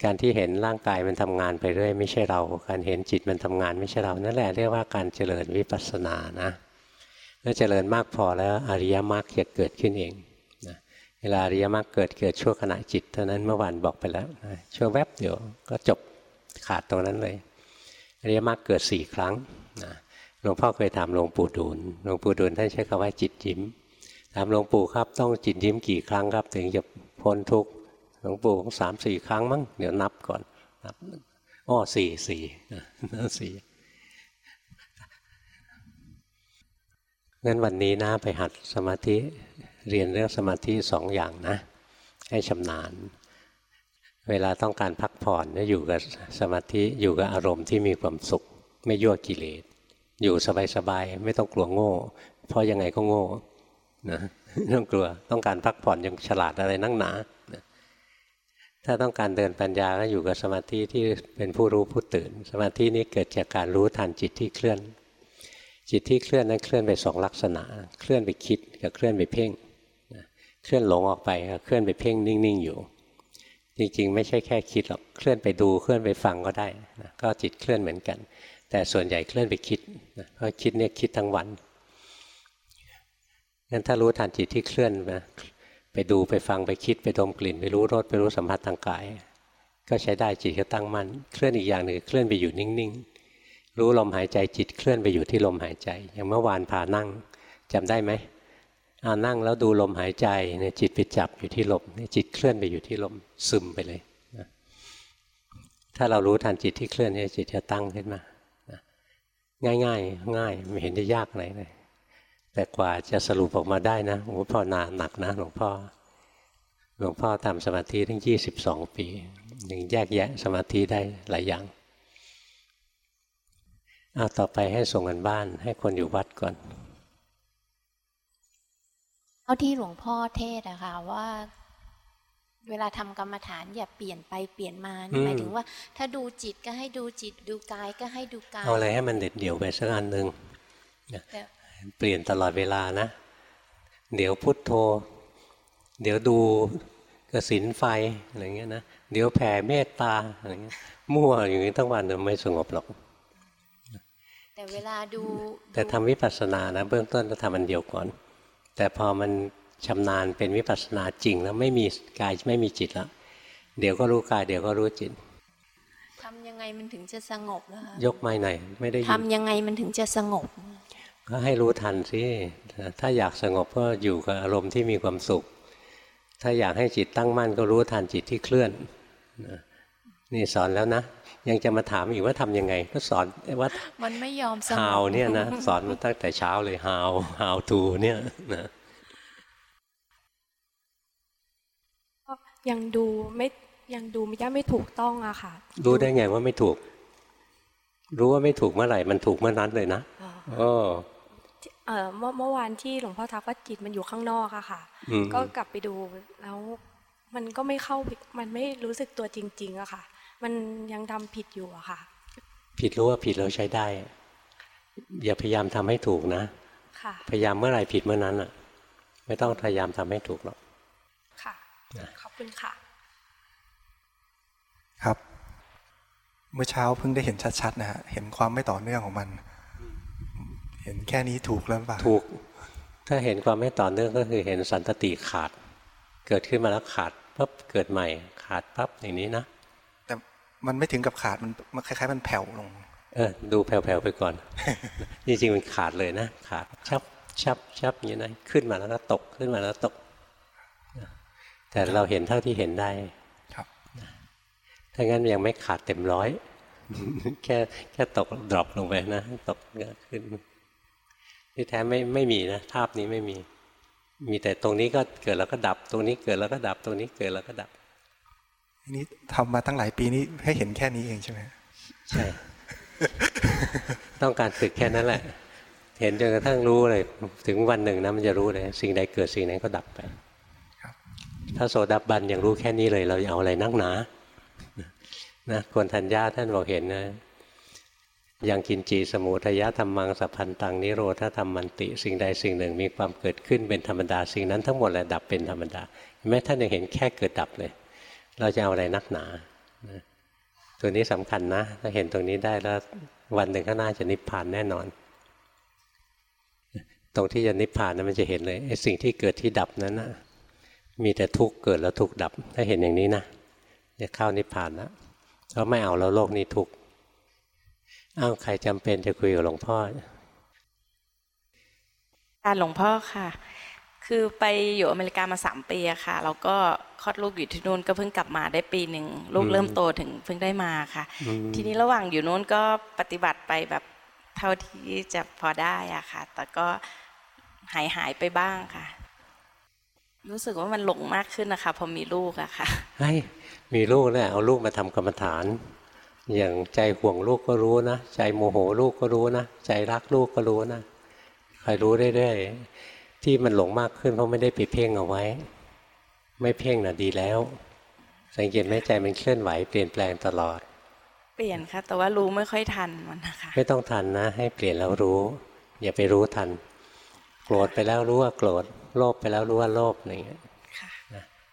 การที่เห็นร่างกายมันทำงานไปเรื่อยไม่ใช่เรา การเห็นจิตมันทำงานไม่ใช่เรา นั่นแหละเรียกว่าการเจริญวิปัสสนานะเมื่อเจริญมากพอแล้วอริยมรรคจะเกิดขึ้นเองนะเวลาอริยมรรคเกิดเกิดชั่วขณะจิตเท่านั้นเมื่อวานบอกไปแล้วนะชั่วแวบเดียวก็จบขาดตรงนั้นเลย อริยมรรคเกิดสี่ครั้งนะหลวงพ่อเคยถามหลวงปู่ดูลหลวงปู่ดูลท่านใช้คำว่าจิตยิ้มถามหลวงปู่ครับต้องจิตยิ้มกี่ครั้งครับ ถึงจะพ้นทุกข์ หลวงปู่สามสี่ครั้งมั้งเดี๋ยวนับก่อนนับอ้อสี่สี่สี่งั้นวันนี้นะไปหัดสมาธิเรียนเรื่องสมาธิสองอย่างนะ ให้ชำนาญ เวลาต้องการพักผ่อนอยู่กับสมาธิอยู่กับอารมณ์ที่มีความสุข ไม่ยั่วกิเลสอยู่สบายๆไม่ต้องกลัวโง่ เพราะยังไงก็โง่นะต้องกลัวต้องการพักผ่อนยังฉลาดอะไรนั่งหนา ถ้าต้องการเดินปัญญาก็อยู่กับสมาธิที่เป็นผู้รู้ผู้ตื่น สมาธินี้เกิดจากการรู้ทันจิตที่เคลื่อน จิตที่เคลื่อนนั้นเคลื่อนไปสองลักษณะ เคลื่อนไปคิดกับเคลื่อนไปเพ่งเคลื่อนหลงออกไปกับเคลื่อนไปเพ่งนิ่งๆอยู่ จริงๆ ไม่ใช่แค่คิดหรอกเคลื่อนไปดูเคลื่อนไปฟังก็ได้นะก็จิตเคลื่อนเหมือนกัน แต่ส่วนใหญ่เคลื่อนไปคิดนะเพราะคิดเนี่ยคิดทั้งวันงั้นถ้ารู้ทันจิตที่เคลื่อนนะ ไปดูไปฟังไปคิดไปดมกลิ่น ไปรู้รสไปรู้สัมผัสทางกาย ก็ใช้ได้จิตก็ตั้งมั่นเคลื่อนอีกอย่างหนึ่งเคลื่อนไปอยู่นิ่งๆ รู้ลมหายใจจิตเคลื่อนไปอยู่ที่ลมหายใจ อย่างเมื่อวานพานั่งจำได้ไหมอานั่งแล้วดูลมหายใจเนี่ยจิตไปจับอยู่ที่ลมเนี่ยจิตเคลื่อนไปอยู่ที่ลมซึมไปเลยนะถ้าเรารู้ทันจิตที่เคลื่อนเนี่ยจิตจะตั้งขึ้นมานะง่ายง่ายง่ายไม่เห็นจะยากอะไรเลย แต่กว่าจะสรุปออกมาได้นะโอ้พ่อนานหนักนะหลวงพ่อหลวงพ่อทำสมาธิทั้งยี่สิบสองปียังแยกแยะสมาธิได้หลายอย่างเอาต่อไปให้ส่งกันบ้านให้คนอยู่วัดก่อนเท่าที่หลวงพ่อเทศอะค่ะว่า เวลาทำกรรมฐานอย่าเปลี่ยนไปเปลี่ยนมาหมายถึงว่า ถ้าดูจิตก็ให้ดูจิตดูกายก็ให้ดูกายเอาอะไรให้มันเด็ดเดี่ยวไปสักอันหนึ่ง เปลี่ยนตลอดเวลานะ เดี๋ยวพุทโธ เดี๋ยวดูกระสินไฟอะไรเงี้ยนะเดี๋ยวแผ่เมตตาอะไรเงี้ยมั่วอย่างนี้ทั้งวันไม่สงบหรอกแต่เวลาดู แต่ทำวิปัสสนานะเบื้องต้นเราทำอันเดียวก่อน แต่พอมันชำนาญเป็นวิปัสสนาจริงแล้วไม่มีกายไม่มีจิตแล้วเดี๋ยวก็รู้กายเดี๋ยวก็รู้จิตทำยังไงมันถึงจะสงบล่ะยกไม่ไหนไม่ได้ทำยังไงมันถึงจะสงบ ก็ให้รู้ทันสิถ้าอยากสงบก็อยู่กับอารมณ์ที่มีความสุข ถ้าอยากให้จิตตั้งมั่นก็รู้ทันจิตที่เคลื่อนนี่สอนแล้วนะ ยังจะมาถามอีกว่าทํำยังไง ก็สอนว่ามันไม่ยอมสงบ how เนี่ยนะสอนมาตั้งแต่เช้าเลย how how to เนี่ยนะยังดูไม่ยังดูไม่ย่าไม่ถูกต้องอะค่ะ รู้ได้ไงว่าไม่ถูก รู้ว่าไม่ถูกเมื่อไหร่มันถูกเมื่อนั้นเลยนะอ๋อ เออเมื่อเมื่อวานที่หลวงพ่อทักว่าจิตมันอยู่ข้างนอกอะค่ะ ก็กลับไปดูแล้วมันก็ไม่เข้ามันไม่รู้สึกตัวจริง ๆอะค่ะ มันยังทำผิดอยู่อะค่ะ ผิดรู้ว่าผิดแล้วใช้ได้ อย่าพยายามทำให้ถูกนะค่ะพยายามเมื่อไหร่ผิดเมื่อนั้นอะไม่ต้องพยายามทำให้ถูกหรอกค่ะขอบคุณค่ะ ครับ เมื่อเช้าเพิ่งได้เห็นชัดๆนะฮะเห็นความไม่ต่อเนื่องของมัน เห็นแค่นี้ถูกแล้วป่ะถูก ถ้าเห็นความไม่ต่อเนื่องก็คือเห็นสันตติขาด เกิดขึ้นมาแล้วขาดปั๊บเกิดใหม่ขาดปั๊บอย่างนี้นะแต่มันไม่ถึงกับขาดมันคล้ายๆมันแผ่วลง เออดูแผ่วๆไปก่อน จริงๆมันขาดเลยนะขาดชับชับชับอย่างนี้นะขึ้นมาแล้วก็ตกขึ้นมาแล้วตก แต่เราเห็นเท่าที่เห็นได้ครับถ้างั้นยังไม่ขาดเต็มร้อย แค่แค่ตกดรอปลงไปนะ ตกขึ้น ที่แท้ไม่ไม่มีนะภาพนี้ไม่มี มีแต่ตรงนี้ก็เกิดแล้วก็ดับ ตรงนี้เกิดแล้วก็ดับ ตรงนี้เกิดแล้วก็ดับนี่ทำมาตั้งหลายปีนี้ให้เห็นแค่นี้เองใช่ไหมใช่ ต้องการฝึกแค่นั้นแหละ เห็นจนกระทั่งรู้เลย ถึงวันหนึ่งนะมันจะรู้เลย สิ่งใดเกิดสิ่งนั้นก็ดับไปถ้าโสดับบันยังรู้แค่นี้เลย เราเอาอะไรนักหนานะควรทัญญาท่านบอกเห็นนะ ยังกินจีสมุทยะธรรมังสัพพันตังนิโรธาธรรมมันติ สิ่งใดสิ่งหนึ่ง มีความเกิดขึ้นเป็นธรรมดา สิ่งนั้นทั้งหมดแหละดับเป็นธรรมดาแม้ท่านยังเห็นแค่เกิดดับเลย เราจะเอาอะไรนักหนาตัวนี้สำคัญนะ ถ้าเห็นตรงนี้ได้แล้ววันหนึ่งข้างหน้าจะนิพพานแน่นอน ตรงที่จะนิพพานนั้นมันจะเห็นเลยไอ้สิ่งที่เกิดที่ดับนั้นนะมีแต่ทุกข์เกิดแล้วทุกข์ดับ ถ้าเห็นอย่างนี้นะจะเข้านิพพานแล้วก็ไม่เอาแล้วโลกนี้ทุกข์ อ้าวใครจำเป็นจะคุยกับหลวงพ่อการหลวงพ่อค่ะ คือไปอยู่อเมริกามาสามปีอะค่ะ แล้วก็คลอดลูกอยู่ที่นู่นก็เพิ่งกลับมาได้ปีหนึ่งลูกเริ่มโตถึงเพิ่งได้มาค่ะ ทีนี้ระหว่างอยู่นู้นก็ปฏิบัติไปแบบเท่าที่จะพอได้อะค่ะ แต่ก็หายหายไปบ้างค่ะ รู้สึกว่ามันหลงมากขึ้นนะคะพอมีลูกอะค่ะ ให้มีลูกเนี่ยเอาลูกมาทำกรรมฐาน อย่างใจห่วงลูกก็รู้นะ ใจโมโหลูกก็รู้นะ ใจรักลูกก็รู้นะคอยรู้เรื่อยๆที่มันหลงมากขึ้นเพราะไม่ได้ไปเพ่งเอาไว้ ไม่เพ่งนะ่ะดีแล้ว สังเกตไหมใจมันเคลื่อนไหวเปลี่ยนแปลงตลอด เปลี่ยนค่ะ แต่ว่ารู้ไม่ค่อยทันมันนะคะไม่ต้องทันนะ ให้เปลี่ยนแล้วรู้ อย่าไปรู้ทัน โกรธไปแล้วรู้ว่าโกรธโลภไปแล้วรู้ว่าโลภอะไรเงี้ย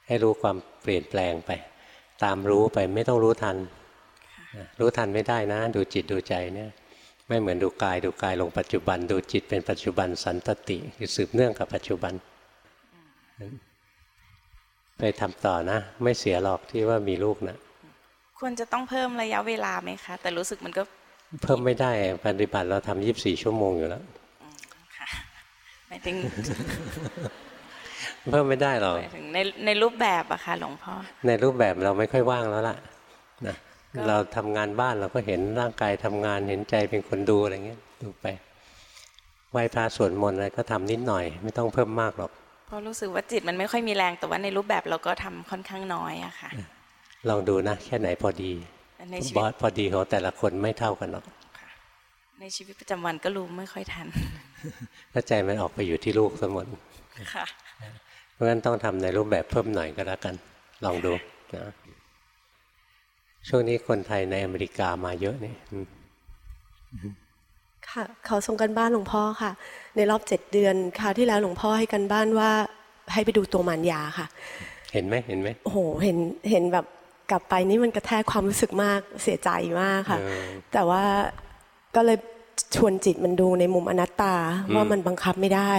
ให้รู้ความเปลี่ยนแปลงไป ตามรู้ไปไม่ต้องรู้ทัน รู้ทันไม่ได้นะ ดูจิตดูใจเนี่ยไม่เหมือนดูกายดูกายลงปัจจุบัน ดูจิตเป็นปัจจุบันสันตติคือสืบเนื่องกับปัจจุบัน ไปทำต่อนะ ไม่เสียหรอกที่ว่ามีลูกนะควรจะต้องเพิ่มระยะเวลาไหมคะ แต่รู้สึกมันก็ เพิ่มไม่ได้ปฏิบัติเราทำยี่บสี่ชั่วโมงอยู่แล้วค่ะหมายถึงเพิ่มไม่ได้หรอกในในรูปแบบอะค่ะหลวงพ่อในรูปแบบเราไม่ค่อยว่างแล้วล่ะนะ เราทำงานบ้านเราก็เห็นร่างกายทำงานเห็นใจเป็นคนดูอะไรเงี้ยดูไปไหว้พระสวดมนต์อะไรก็ทำนิดหน่อย ไม่ต้องเพิ่มมากหรอกเพราะรู้สึกว่าจิตมันไม่ค่อยมีแรงแต่ว่าในรูปแบบเราก็ทำค่อนข้างน้อยอะค่ะ ลองดูนะแค่ไหนพอดีบอสพอดีของแต่ละคนไม่เท่ากันหรอกในชีวิตประจำวันก็รู้ไม่ค่อยทันถ้าใจมันออกไปอยู่ที่ลูกสมดค่ะเพราะฉะนั้นต้องทำในรูปแบบเพิ่มหน่อยก็แล้วกัน ลองดูนะ ช่วงนี้คนไทยในอเมริกามาเยอะนี่ค่ะเขาส่งกันบ้านหลวงพ่อค่ะ ในรอบเจ็ดเดือนค่ะที่แล้วหลวงพ่อให้กันบ้านว่าให้ไปดูตัวมารยาค่ะ เห็นไหมเห็นไหมโอ้โหเห็นเห็นแบบกลับไปนี่มันกระแทกความรู้สึกมากเสียใจมากค่ะ แต่ว่าก็เลยชวนจิตมันดูในมุมอนัตตาว่ามันบังคับไม่ได้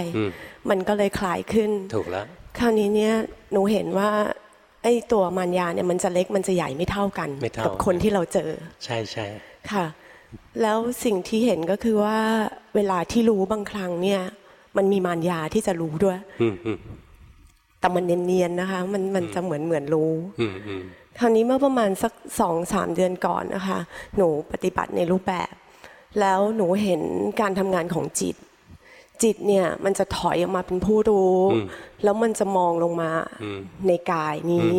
มันก็เลยคลายขึ้น ถูกแล้ว คราวนี้เนี่ยหนูเห็นว่า ไอ้ตัวมารยาเนี่ยมันจะเล็กมันจะใหญ่ไม่เท่ากัน กับคนที่เราเจอ ใช่ใช่ค่ะ แล้วสิ่งที่เห็นก็คือว่าเวลาที่รู้บางครั้งเนี่ย มันมีมารยาที่จะรู้ด้วยแต่มันเนียนๆนะคะ มันมันจะเหมือนเหมือนรู้คราวนี้เมื่อประมาณสักสองสามเดือนก่อนนะคะ หนูปฏิบัติในรูปแบบ แล้วหนูเห็นการทำงานของจิต จิตเนี่ยมันจะถอยออกมาเป็นผู้รู้ แล้วมันจะมองลงมาในกายนี้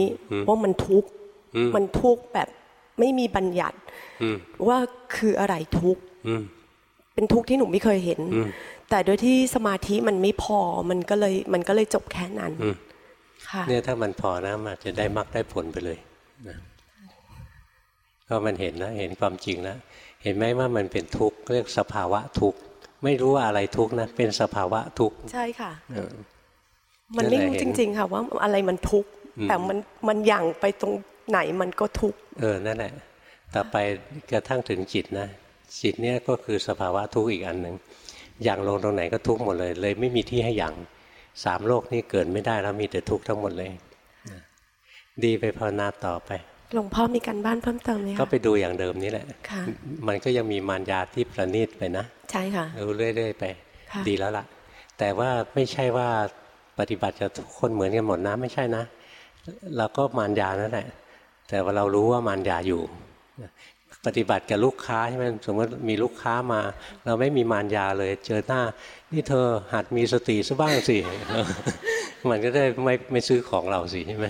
ว่ามันทุกข์มันทุกข์แบบไม่มีบัญญัติว่าคืออะไรทุกข์เป็นทุกข์ที่หนูไม่เคยเห็น แต่โดยที่สมาธิมันไม่พอมันก็เลยมันก็เลยจบแค่นั้นเนี่ยถ้ามันพอนะมันจะได้มรรคได้ผลไปเลยนะก็มันเห็นนะเห็นความจริงแล้วเห็นไหมว่ามันเป็นทุกข์เรียกสภาวะทุกข์ ไม่รู้ว่าอะไรทุกข์นะเป็นสภาวะทุกข์ใช่ค่ะมันไม่รู้จริง ๆ ค่ะว่าอะไรมันทุกข์แต่มันมันย่างไปตรงไหนมันก็ทุกข์เออนั่นแหละต่อไปกระทั่งถึงจิตนะจิตเนี่ยก็คือสภาวะทุกข์อีกอันหนึ่งอย่างลงตรงไหนก็ทุกข์หมดเลย เลยไม่มีที่ให้อย่างสามโลกนี้เกิดไม่ได้แล้วมีแต่ทุกข์ทั้งหมดเลย ดีไปภาวนาต่อไป หลวงพ่อมีการบ้านเพิ่มเติมไหมก็ไปดูอย่างเดิมนี้แหละมันก็ยังมีมารยาที่ประณีตไปนะ ใช่ค่ะรู้เรื่อยๆไป ดีแล้วล่ะ แต่ว่าไม่ใช่ว่าปฏิบัติจะทุกคนเหมือนกันหมดนะไม่ใช่นะเราก็มารยานั่นแหละแต่ว่าเรารู้ว่ามารยาอยู่ปฏิบัติกับลูกค้าใช่ไหมสมมติมีลูกค้ามา เราไม่มีมารยาเลย เจอหน้า นี่เธอหัดมีสติซะบ้างสิ มันก็ได้ไม่ไม่ซื้อของเราสิใช่ไหม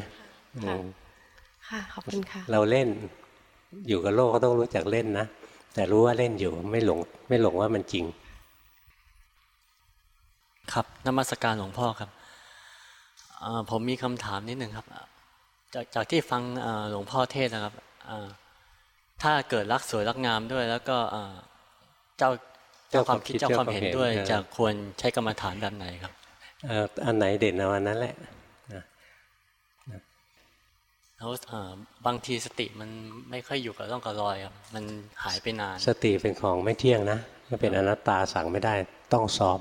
ค่ะขอบคุณค่ะ เราเล่นอยู่กับโลกก็ต้องรู้จักเล่นนะ แต่รู้ว่าเล่นอยู่ไม่หลงไม่หลงว่ามันจริง ครับนมัสการหลวงพ่อครับผมมีคำถามนิดหนึ่งครับ จากจากที่ฟังหลวงพ่อเทศนะครับถ้าเกิดรักสวยรักงามด้วย แล้วก็เจ้าเจ้าความคิดเจ้าความเห็นด้วย จะควรใช้กรรมฐานแบบไหนครับอันไหนเด่นเอาอันนั้นแหละ แล้วบางทีสติมันไม่ค่อยอยู่กับร่องกับรอยครับมันหายไปนาน สติเป็นของไม่เที่ยงนะมันเป็นอนัตตาสั่งไม่ได้ต้องซ้อม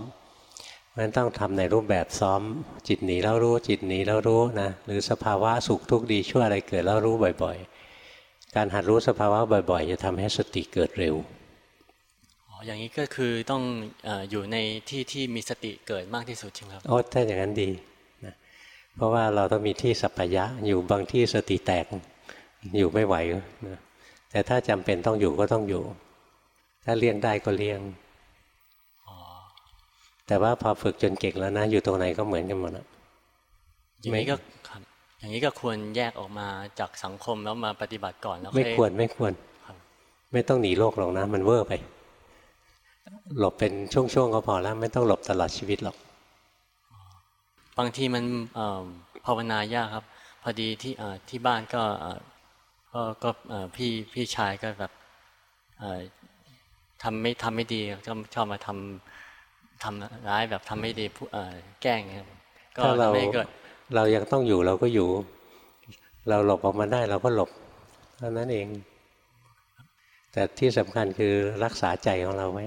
เพราะฉะนั้นต้องทำในรูปแบบซ้อม จิตหนีแล้วรู้จิตหนีแล้วรู้นะหรือสภาวะสุขทุกข์ดีชั่วอะไรเกิดแล้วรู้บ่อย ๆ การหัดรู้สภาวะบ่อย ๆ จะทำให้สติเกิดเร็วอ๋ออย่างนี้ก็คือต้องอยู่ในที่ที่มีสติเกิดมากที่สุดใช่ไหมครับโอ้ถ้าอย่างนั้นดี เพราะว่าเราต้องมีที่สัพยะ อยู่บางที่สติแตกอยู่ไม่ไหวนะแต่ถ้าจำเป็นต้องอยู่ก็ต้องอยู่ ถ้าเลี่ยงได้ก็เลี่ยงแต่ว่าพอฝึกจนเก่งแล้วนะ อยู่ตรงไหนก็เหมือนกันหมดนะอย่างนี้ก็ครับอย่างนี้ก็ควรแยกออกมาจากสังคมแล้วมาปฏิบัติก่อนแล้วไม่ควรไม่ควรไม่ต้องหนีโลกหรอกนะ มันเวอร์ไป หลบเป็นช่วงๆก็พอแล้ว ไม่ต้องหลบตลอดชีวิตหรอก บางทีมันภาวนายากครับ พอดีที่ที่บ้านก็ก็พี่พี่ชายก็แบบทำไม่ทำไม่ดีก็ชอบมาทำทำร้ายแบบทำไม่ดีแกล้งครับก็เราเรายังต้องอยู่เราก็อยู่ เราหลบออกมาได้เราก็หลบเท่านั้นเอง แต่ที่สำคัญคือรักษาใจของเราไว้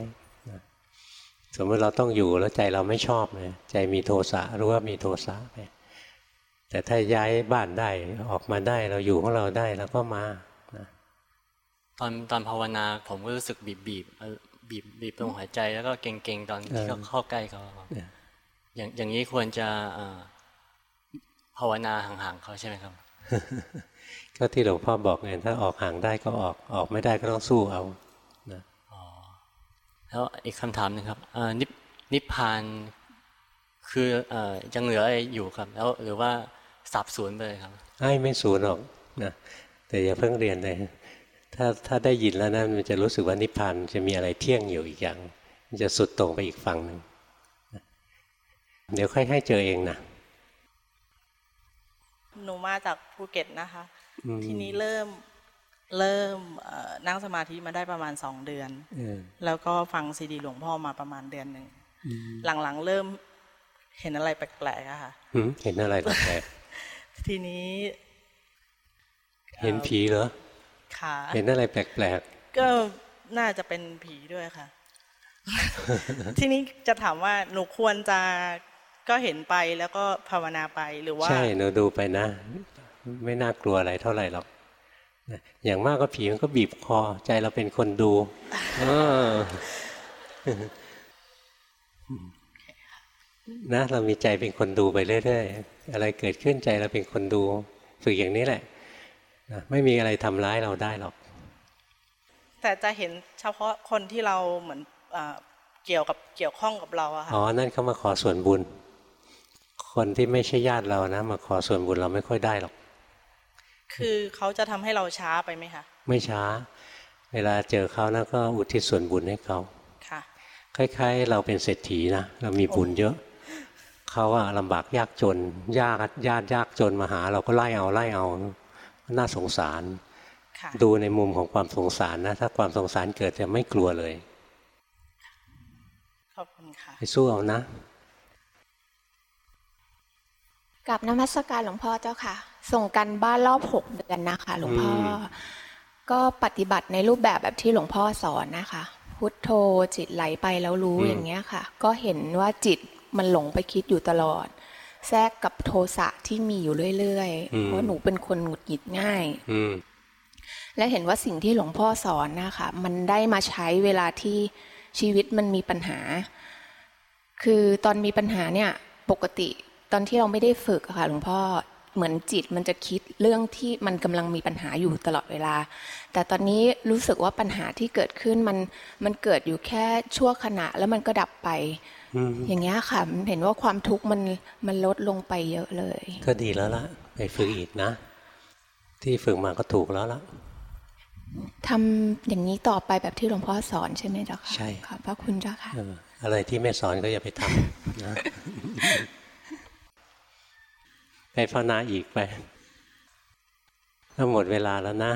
สมมติเราต้องอยู่แล้วใจเราไม่ชอบเลยใจมีโทสะรู้ว่ามีโทสะไปแต่ถ้าย้ายบ้านได้ออกมาได้เราอยู่ของเราได้เราก็มาตอนตอนภาวนาผมก็รู้สึกบีบบีบบีบบีบตรงหัวใจแล้วก็เก่งๆตอนที่เขาเข้าใกล้เขาอย่างอย่างนี้ควรจะภาวนาห่างๆเขาใช่ไหมครับ ก็ที่หลวงพ่อบอกไงถ้าออกห่างได้ก็ออกออกไม่ได้ก็ต้องสู้เอานะ แล้วอีกคำถามนึงครับนินิพพานคืออยังเหลืออะไรอยู่ครับ แล้วหรือว่าสับสนไปเลยครับไอ้ไม่สูญหรอกนะแต่อย่าเพิ่งเรียนเลยถ้าถ้าได้ยินแล้วนะมันจะรู้สึกว่านิพพานจะมีอะไรเที่ยงอยู่อีกอย่าง มันจะสุดตรงไปอีกฝั่งหนึ่งเดี๋ยวค่อยให้เจอเองนะหนูมาจากภูเก็ตนะคะ ทีนี้เริ่ม เริ่มนั่งสมาธิมาได้ประมาณสองเดือนแล้วก็ฟังซีดีหลวงพ่อมาประมาณเดือนหนึ่งหลังๆเริ่มเห็นอะไรแปลกๆอะค่ะเห็นอะไรแปลกๆทีนี้ เห็นผีเหรอค่ะเห็นอะไรแปลกๆก็น่าจะเป็นผีด้วยค่ะ ทีนี้จะถามว่าหนูควรจะก็เห็นไปแล้วก็ภาวนาไปหรือว่า ใช่หนูดูไปนะ ไม่น่ากลัวอะไรเท่าไหร่หรอก อย่างมากก็ผีมันก็บีบคอ ใจเราเป็นคนดูนะเรามีใจเป็นคนดูไปเรื่อยๆอะไรเกิดขึ้นใจเราเป็นคนดูฝึกอย่างนี้แหละไม่มีอะไรทำร้ายเราได้หรอก แต่จะเห็นเฉพาะคนที่เราเหมือนเกี่ยวกับเกี่ยวข้องกับเราอะค่ะอ๋อนั่นเขามาขอส่วนบุญ คนที่ไม่ใช่ญาติเรานะ มาขอส่วนบุญเราไม่ค่อยได้หรอก คือเขาจะทำให้เราช้าไปไหมคะไม่ช้า เวลาเจอเขานะก็อุทิศส่วนบุญให้เขาค่ะ คล้าย ๆ เราเป็นเศรษฐีนะเรามีบุญเยอะเขาอะลำบากยากจนยากญาติยากจนมาหา เราก็ไล่เอาไล่เอาน่าสงสาร ดูในมุมของความสงสารนะ ถ้าความสงสารเกิดจะไม่กลัวเลยขอบคุณค่ะไปสู้เอานะกับนมัสการหลวงพ่อเจ้าค่ะ ส่งกันบ้านรอบหกเดือนนะคะ หลวงพ่อ ก็ปฏิบัติในรูปแบบแบบที่หลวงพ่อสอนนะคะ พุทโธจิตไหลไปแล้วรู้อย่างเงี้ยค่ะ ก็เห็นว่าจิตมันหลงไปคิดอยู่ตลอด แทรกกับโทสะที่มีอยู่เรื่อยๆเพราะหนูเป็นคนหงุดหงิดง่ายและเห็นว่าสิ่งที่หลวงพ่อสอนนะคะ มันได้มาใช้เวลาที่ชีวิตมันมีปัญหา คือตอนมีปัญหาเนี่ย ปกติตอนที่เราไม่ได้ฝึกค่ะหลวงพ่อ เหมือนจิตมันจะคิดเรื่องที่มันกำลังมีปัญหาอยู่ตลอดเวลา แต่ตอนนี้รู้สึกว่าปัญหาที่เกิดขึ้นมันมันเกิดอยู่แค่ชั่วขณะแล้วมันก็ดับไป อย่างเงี้ยค่ะเห็นว่าความทุกข์มันมันลดลงไปเยอะเลย ก็ดีแล้วล่ะไปฝึกอีกนะ ที่ฝึกมาก็ถูกแล้วล่ะทำอย่างนี้ต่อไปแบบที่หลวงพ่อสอนใช่ไหมเจ้าค่ะใช่ขอบพระคุณเจ้าค่ะอะไรที่ไม่สอนก็อย่าไปทำนะ ไปภาวนาอีกไปถ้าหมดเวลาแล้วนะ